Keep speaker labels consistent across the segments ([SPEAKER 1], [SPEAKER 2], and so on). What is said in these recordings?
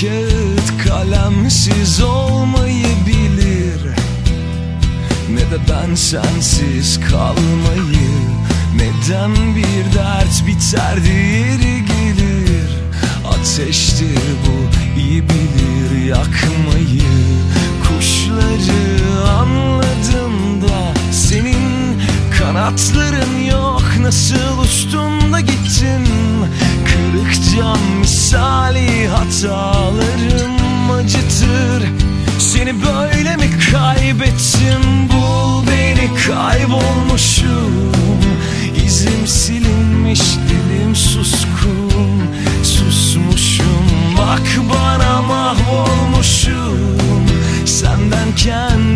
[SPEAKER 1] kağıt kalemsiz olmayı bilir Ne de ben sensiz kalmayı Neden bir dert biter diğeri gelir. Ateştir kanatların yok Nasıl da gittin? Kırık cam misali hatalarım acıtır. Seni böyle mi kaybettim? Bul beni kaybolmuşum. İzim silinmiş dilim suskun. Susmuşum bak bana mahvolmuşum. Senden kendimi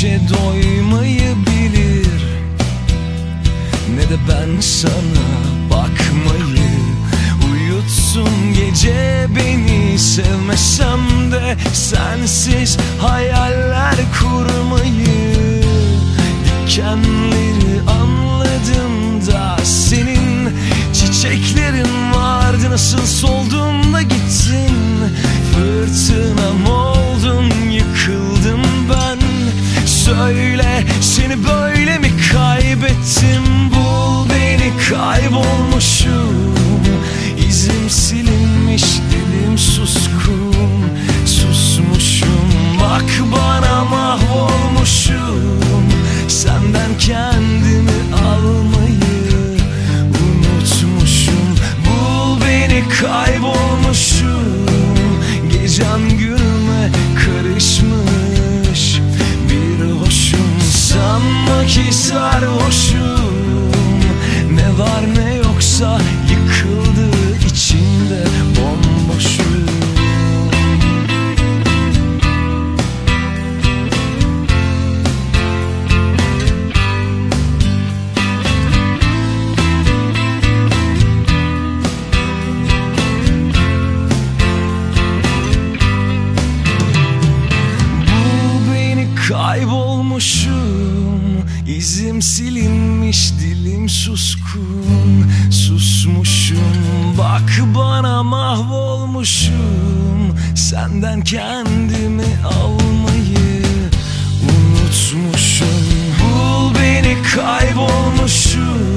[SPEAKER 1] güneşe doymayı bilir Ne de ben sana bakmayı Uyutsun gece beni. Sevmesem de sensiz Silinmiş dilim suskun. Susmuşum bak bana mahvolmuşum. Senden kendimi almayı unutmuşum. Bul beni kaybolmuşum